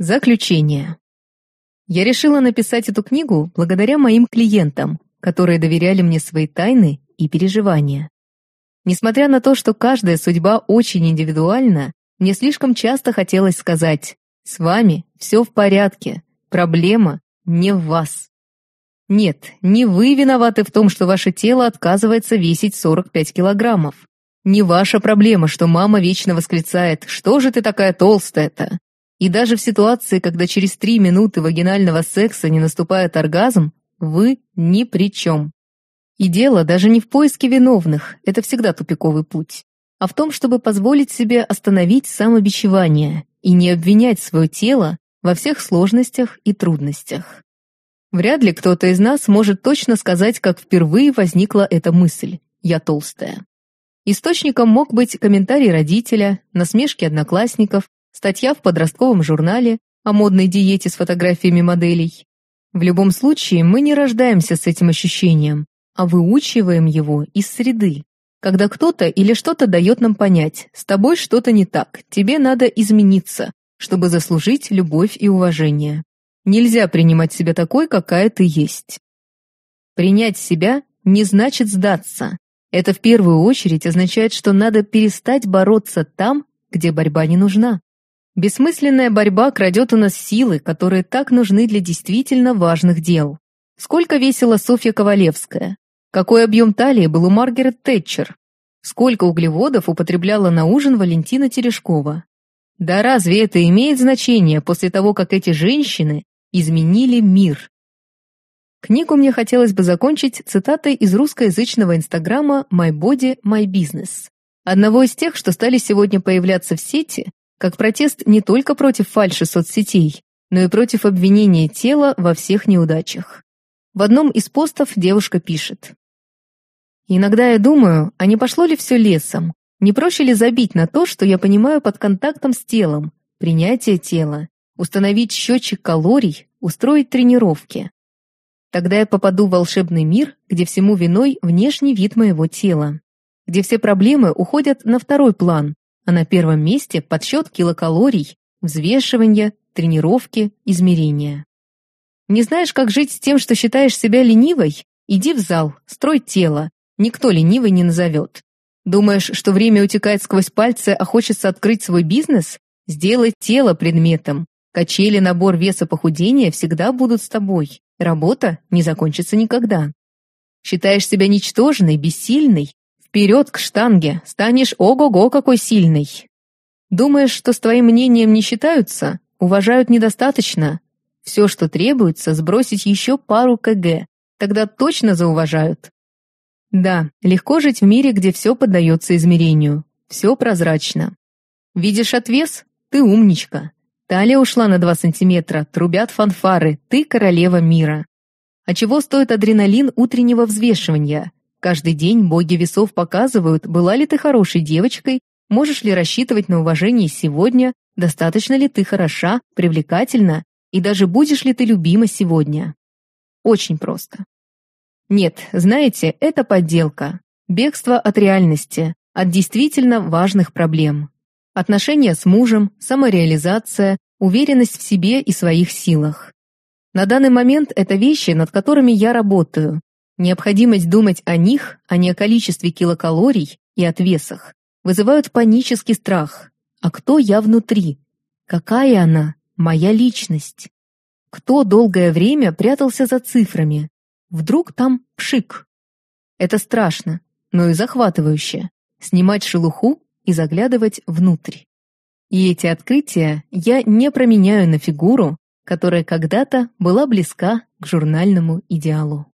Заключение. Я решила написать эту книгу благодаря моим клиентам, которые доверяли мне свои тайны и переживания. Несмотря на то, что каждая судьба очень индивидуальна, мне слишком часто хотелось сказать «С вами все в порядке, проблема не в вас». Нет, не вы виноваты в том, что ваше тело отказывается весить 45 килограммов. Не ваша проблема, что мама вечно восклицает «Что же ты такая толстая-то?» И даже в ситуации, когда через три минуты вагинального секса не наступает оргазм, вы ни при чем. И дело даже не в поиске виновных, это всегда тупиковый путь, а в том, чтобы позволить себе остановить самобичевание и не обвинять свое тело во всех сложностях и трудностях. Вряд ли кто-то из нас может точно сказать, как впервые возникла эта мысль «я толстая». Источником мог быть комментарий родителя, насмешки одноклассников статья в подростковом журнале о модной диете с фотографиями моделей. В любом случае, мы не рождаемся с этим ощущением, а выучиваем его из среды. Когда кто-то или что-то дает нам понять, с тобой что-то не так, тебе надо измениться, чтобы заслужить любовь и уважение. Нельзя принимать себя такой, какая ты есть. Принять себя не значит сдаться. Это в первую очередь означает, что надо перестать бороться там, где борьба не нужна. Бессмысленная борьба крадет у нас силы, которые так нужны для действительно важных дел. Сколько весила Софья Ковалевская? Какой объем талии был у Маргарет Тэтчер? Сколько углеводов употребляла на ужин Валентина Терешкова? Да разве это имеет значение после того, как эти женщины изменили мир? Книгу мне хотелось бы закончить цитатой из русскоязычного инстаграма «My Body, My Business», одного из тех, что стали сегодня появляться в сети как протест не только против фальши соцсетей, но и против обвинения тела во всех неудачах. В одном из постов девушка пишет. «Иногда я думаю, а не пошло ли все лесом? Не проще ли забить на то, что я понимаю под контактом с телом, принятие тела, установить счетчик калорий, устроить тренировки? Тогда я попаду в волшебный мир, где всему виной внешний вид моего тела, где все проблемы уходят на второй план, а на первом месте подсчет килокалорий, взвешивание, тренировки, измерения. Не знаешь, как жить с тем, что считаешь себя ленивой? Иди в зал, строй тело. Никто ленивой не назовет. Думаешь, что время утекает сквозь пальцы, а хочется открыть свой бизнес? Сделай тело предметом. Качели, набор веса похудения всегда будут с тобой. Работа не закончится никогда. Считаешь себя ничтожной, бессильной? Вперед к штанге, станешь ого-го какой сильный. Думаешь, что с твоим мнением не считаются? Уважают недостаточно. Все, что требуется, сбросить еще пару кг. Тогда точно зауважают. Да, легко жить в мире, где все поддается измерению. Все прозрачно. Видишь отвес? Ты умничка. Талия ушла на 2 сантиметра, трубят фанфары, ты королева мира. А чего стоит адреналин утреннего взвешивания? Каждый день боги весов показывают, была ли ты хорошей девочкой, можешь ли рассчитывать на уважение сегодня, достаточно ли ты хороша, привлекательна и даже будешь ли ты любима сегодня. Очень просто. Нет, знаете, это подделка. Бегство от реальности, от действительно важных проблем. Отношения с мужем, самореализация, уверенность в себе и своих силах. На данный момент это вещи, над которыми я работаю, Необходимость думать о них, а не о количестве килокалорий и отвесах, вызывают панический страх. А кто я внутри? Какая она, моя личность? Кто долгое время прятался за цифрами? Вдруг там пшик? Это страшно, но и захватывающе. Снимать шелуху и заглядывать внутрь. И эти открытия я не променяю на фигуру, которая когда-то была близка к журнальному идеалу.